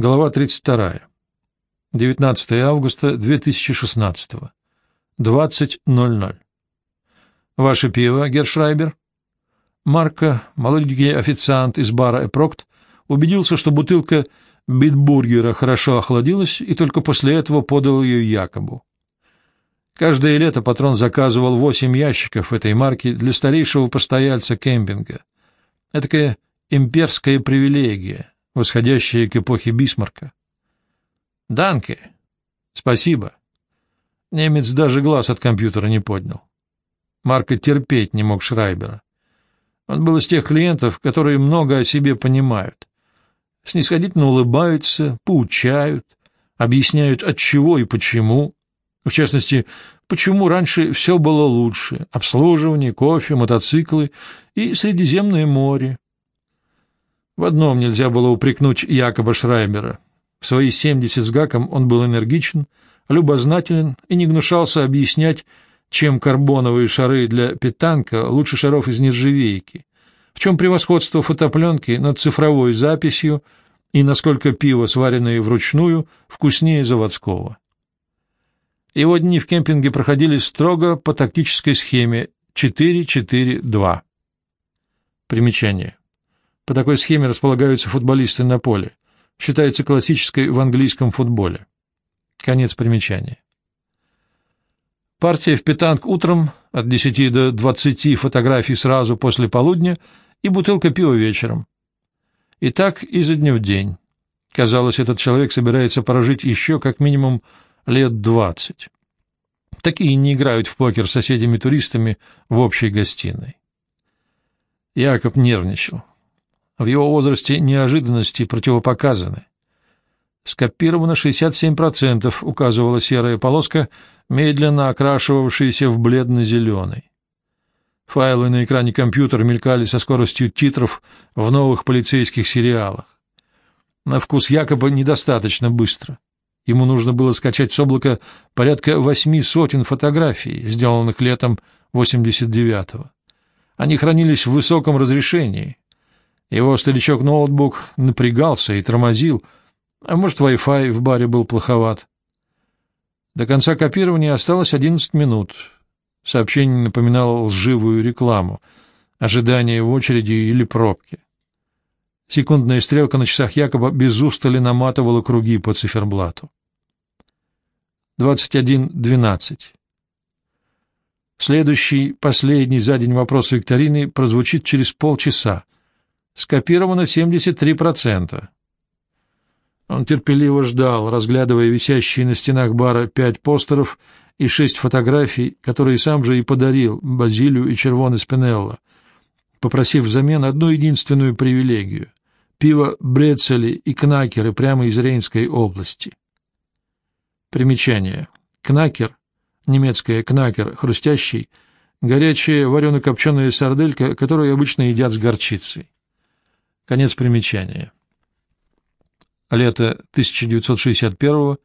Глава 32. 19 августа 2016. 20.00. Ваше пиво, Гершрайбер? Марко, молоденький официант из бара «Эпрокт», убедился, что бутылка битбургера хорошо охладилась, и только после этого подал ее Якобу. Каждое лето патрон заказывал восемь ящиков этой марки для старейшего постояльца кемпинга. Этакая имперская привилегия, восходящая к эпохе Бисмарка. «Данке! Спасибо!» Немец даже глаз от компьютера не поднял. Марко терпеть не мог Шрайбера. Он был из тех клиентов, которые много о себе понимают. Снисходительно улыбаются, поучают, объясняют от чего и почему. В частности, почему раньше все было лучше — обслуживание, кофе, мотоциклы и Средиземное море. В одном нельзя было упрекнуть Якоба Шрайбера. В свои семьдесят с гаком он был энергичен, любознателен и не гнушался объяснять, чем карбоновые шары для питанка лучше шаров из нержавейки, в чем превосходство фотопленки над цифровой записью и насколько пиво, сваренное вручную, вкуснее заводского. Его дни в кемпинге проходили строго по тактической схеме 4-4-2. Примечание. По такой схеме располагаются футболисты на поле. Считается классической в английском футболе. Конец примечания. Партия в питанг утром от 10 до 20 фотографий сразу после полудня и бутылка пива вечером. И так изо дня в день. Казалось, этот человек собирается прожить еще как минимум лет двадцать. Такие не играют в покер с соседями-туристами в общей гостиной. Якоб нервничал. В его возрасте неожиданности противопоказаны. Скопировано 67%, указывала серая полоска, медленно окрашивавшаяся в бледно-зеленый. Файлы на экране компьютера мелькали со скоростью титров в новых полицейских сериалах. На вкус якобы недостаточно быстро. Ему нужно было скачать с облака порядка восьми сотен фотографий, сделанных летом 89-го. Они хранились в высоком разрешении, его старичок-ноутбук напрягался и тормозил, а может, Wi-Fi в баре был плоховат. До конца копирования осталось 11 минут. Сообщение напоминало лживую рекламу, ожидание в очереди или пробки. Секундная стрелка на часах якобы без устали наматывала круги по циферблату. 21.12. Следующий, последний за день вопрос викторины прозвучит через полчаса — скопировано 73%. Он терпеливо ждал, разглядывая висящие на стенах бара пять постеров и шесть фотографий, которые сам же и подарил Базилию и Червоне Спинелло, попросив взамен одну единственную привилегию — пиво Брецели и Кнакеры прямо из Рейнской области. Примечание. Кнакер, немецкое кнакер, хрустящий, горячая варено-копченая сарделька, которую обычно едят с горчицей. Конец примечания. Лето 1961,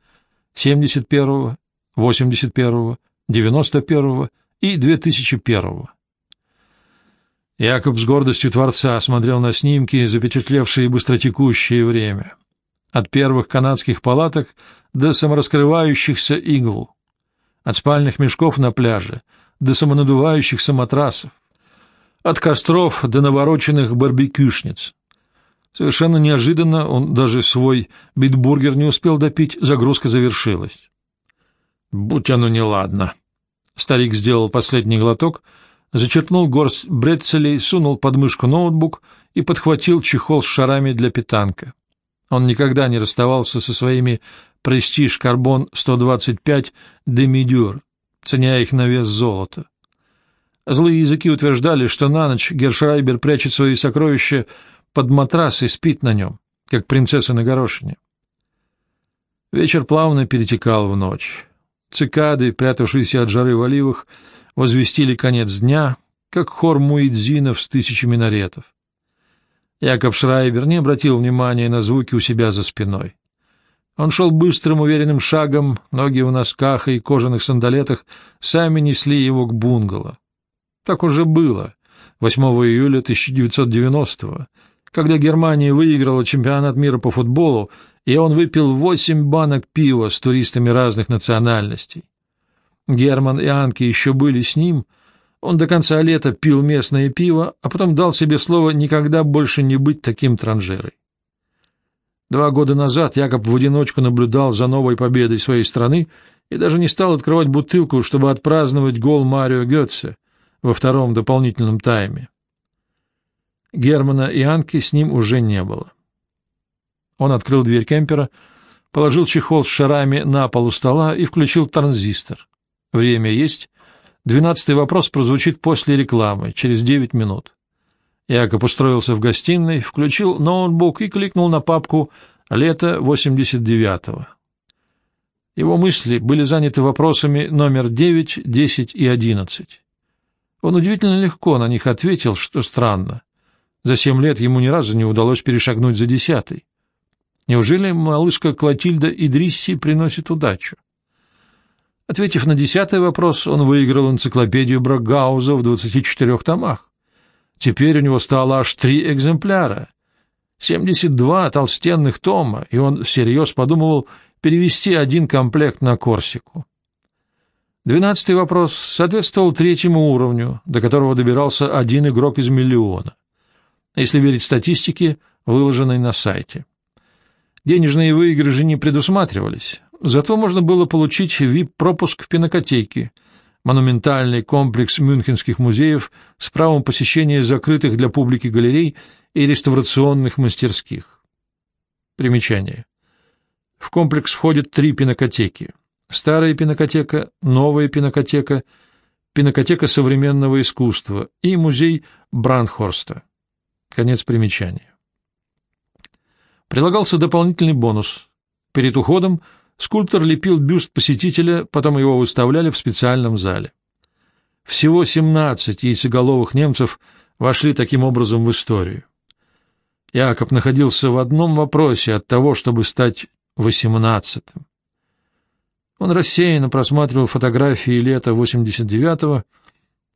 71, 81, 91 и 2001. Якоб с гордостью Творца смотрел на снимки, запечатлевшие быстротекущее время. От первых канадских палаток до самораскрывающихся иглу. От спальных мешков на пляже до самонадувающихся матрасов. От костров до навороченных барбекюшниц. Совершенно неожиданно он даже свой битбургер не успел допить, загрузка завершилась. Будь оно неладно. Старик сделал последний глоток, зачерпнул горсть брецелей, сунул под мышку ноутбук и подхватил чехол с шарами для питанка. Он никогда не расставался со своими «Престиж Карбон 125 Демидюр», ценя их на вес золота. Злые языки утверждали, что на ночь Гершрайбер прячет свои сокровища под матрас и спит на нем, как принцесса на горошине. Вечер плавно перетекал в ночь. Цикады, прятавшиеся от жары в оливах, возвестили конец дня, как хор муэдзинов с тысячами минаретов. Якоб Шрайбер не обратил внимания на звуки у себя за спиной. Он шел быстрым, уверенным шагом, ноги в носках и кожаных сандалетах сами несли его к бунгало. Так уже было 8 июля 1990-го, когда Германия выиграла чемпионат мира по футболу, и он выпил восемь банок пива с туристами разных национальностей. Герман и Анки еще были с ним, он до конца лета пил местное пиво, а потом дал себе слово никогда больше не быть таким транжирой. Два года назад Якоб в одиночку наблюдал за новой победой своей страны и даже не стал открывать бутылку, чтобы отпраздновать гол Марио Гетце во втором дополнительном тайме. Германа и Анки с ним уже не было. Он открыл дверь кемпера, положил чехол с шарами на пол у стола и включил транзистор. Время есть. Двенадцатый вопрос прозвучит после рекламы, через девять минут. Якоб устроился в гостиной, включил ноутбук и кликнул на папку «Лето 89-го». Его мысли были заняты вопросами номер 9, 10 и 11. Он удивительно легко на них ответил, что странно. За семь лет ему ни разу не удалось перешагнуть за десятый. Неужели малышка Клотильда Идрисси приносит удачу? Ответив на десятый вопрос, он выиграл энциклопедию Брагауза в 24 томах. Теперь у него стало аж три экземпляра. 72 толстенных тома, и он всерьез подумывал перевести один комплект на Корсику. Двенадцатый вопрос соответствовал третьему уровню, до которого добирался один игрок из миллиона, если верить статистике, выложенной на сайте. Денежные выигрыши не предусматривались, зато можно было получить VIP-пропуск в пинокотеке, монументальный комплекс мюнхенских музеев с правом посещения закрытых для публики галерей и реставрационных мастерских. Примечание. В комплекс входят три пинокотеки. Старая пинокотека, новая пинокотека, пинокотека современного искусства и музей Бранхорста. Конец примечания. Прилагался дополнительный бонус. Перед уходом скульптор лепил бюст посетителя, потом его выставляли в специальном зале. Всего 17 яйцеголовых немцев вошли таким образом в историю. Якоб находился в одном вопросе от того, чтобы стать восемнадцатым. Он рассеянно просматривал фотографии лета 89-го.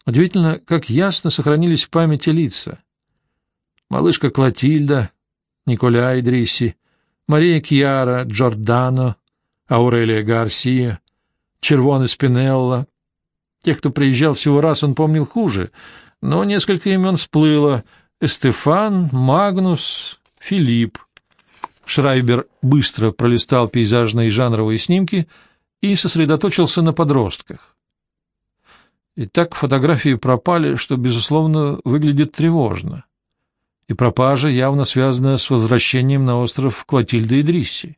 Удивительно, как ясно сохранились в памяти лица. Малышка Клотильда, Николя Идрисси, Мария Кьяра, Джордано, Аурелия Гарсия, Червоны Спинелла. Тех, кто приезжал всего раз, он помнил хуже, но несколько имен всплыло — Эстефан, Магнус, Филипп. Шрайбер быстро пролистал пейзажные и жанровые снимки и сосредоточился на подростках. И так фотографии пропали, что, безусловно, выглядит тревожно. И пропажа явно связана с возвращением на остров Клотильды и Дрисси.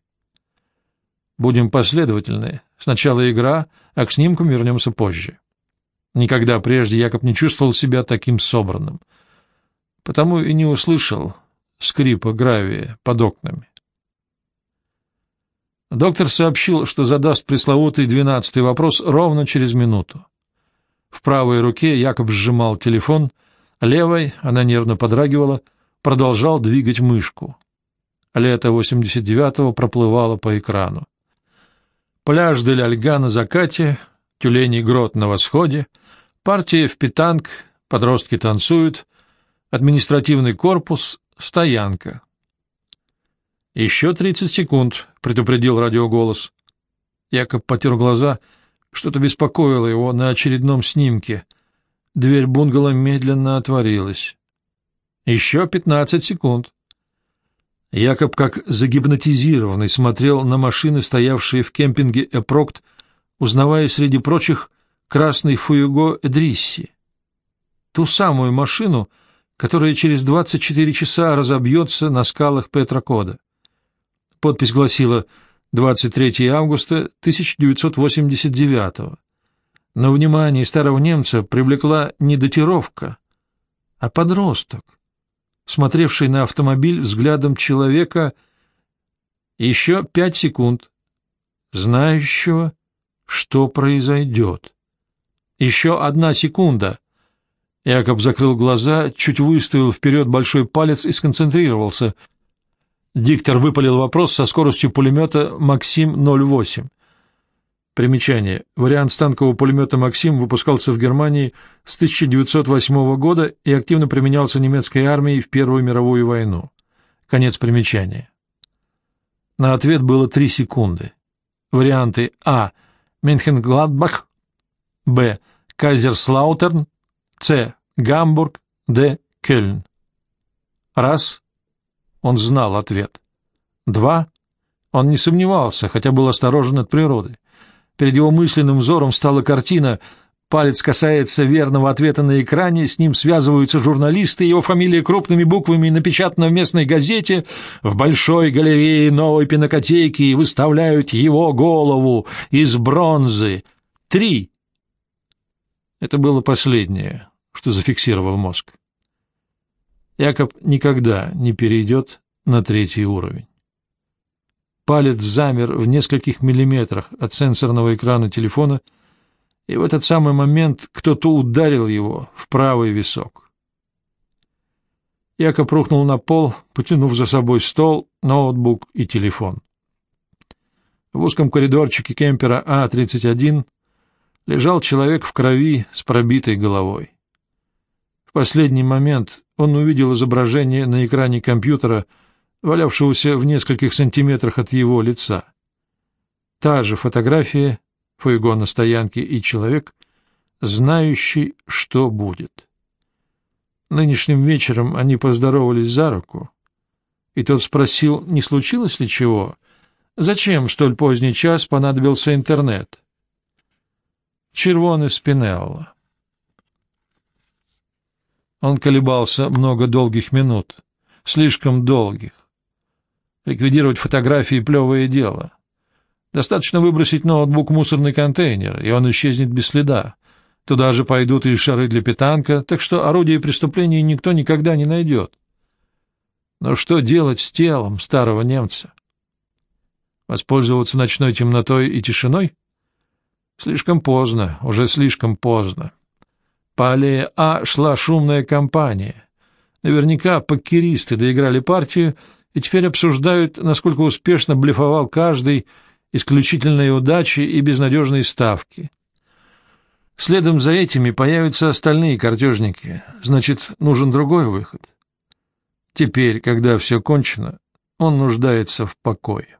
Будем последовательны. Сначала игра, а к снимкам вернемся позже. Никогда прежде Якоб не чувствовал себя таким собранным — потому и не услышал скрипа гравия под окнами. Доктор сообщил, что задаст пресловутый двенадцатый вопрос ровно через минуту. В правой руке Якоб сжимал телефон, левой, она нервно подрагивала, продолжал двигать мышку. Лето 89-го проплывало по экрану. Пляж Дель Альга на закате, тюленей грот на восходе, партия в питанг, подростки танцуют, административный корпус, стоянка. «Еще тридцать секунд», — предупредил радиоголос. Якоб потер глаза, что-то беспокоило его на очередном снимке. Дверь бунгало медленно отворилась. «Еще пятнадцать секунд». Якоб, как загипнотизированный, смотрел на машины, стоявшие в кемпинге Эпрокт, узнавая среди прочих красный Фуего Эдрисси. Ту самую машину, которая через 24 часа разобьется на скалах Петрокода. Подпись гласила 23 августа 1989 Но внимание старого немца привлекла не датировка, а подросток, смотревший на автомобиль взглядом человека еще пять секунд, знающего, что произойдет. Еще одна секунда — Якоб закрыл глаза, чуть выставил вперед большой палец и сконцентрировался. Диктор выпалил вопрос со скоростью пулемета «Максим-08». Примечание. Вариант станкового пулемета «Максим» выпускался в Германии с 1908 года и активно применялся немецкой армией в Первую мировую войну. Конец примечания. На ответ было три секунды. Варианты А. Менхенгладбах, Б. Кайзерслаутерн, С. Гамбург, Д. Кёльн. Раз. Он знал ответ. Два. Он не сомневался, хотя был осторожен от природы. Перед его мысленным взором стала картина Палец касается верного ответа на экране, с ним связываются журналисты, его фамилия крупными буквами напечатана в местной газете, в большой галерее новой пинокотеки и выставляют его голову из бронзы. Три. Это было последнее, что зафиксировал мозг. Якоб никогда не перейдет на третий уровень. Палец замер в нескольких миллиметрах от сенсорного экрана телефона — и в этот самый момент кто-то ударил его в правый висок. Якоб рухнул на пол, потянув за собой стол, ноутбук и телефон. В узком коридорчике кемпера А-31 лежал человек в крови с пробитой головой. В последний момент он увидел изображение на экране компьютера, валявшегося в нескольких сантиметрах от его лица. Та же фотография Фуэго на стоянке и человек, знающий, что будет. Нынешним вечером они поздоровались за руку, и тот спросил, не случилось ли чего, зачем в столь поздний час понадобился интернет. Червоны Спинелло. Он колебался много долгих минут, слишком долгих. Ликвидировать фотографии — плевое дело. Достаточно выбросить ноутбук в мусорный контейнер, и он исчезнет без следа. Туда же пойдут и шары для питанка, так что орудие преступления никто никогда не найдет. Но что делать с телом старого немца? Воспользоваться ночной темнотой и тишиной? Слишком поздно, уже слишком поздно. По аллее А шла шумная компания. Наверняка покеристы доиграли партию и теперь обсуждают, насколько успешно блефовал каждый, исключительной удачи и безнадежной ставки. Следом за этими появятся остальные картежники, значит, нужен другой выход. Теперь, когда все кончено, он нуждается в покое.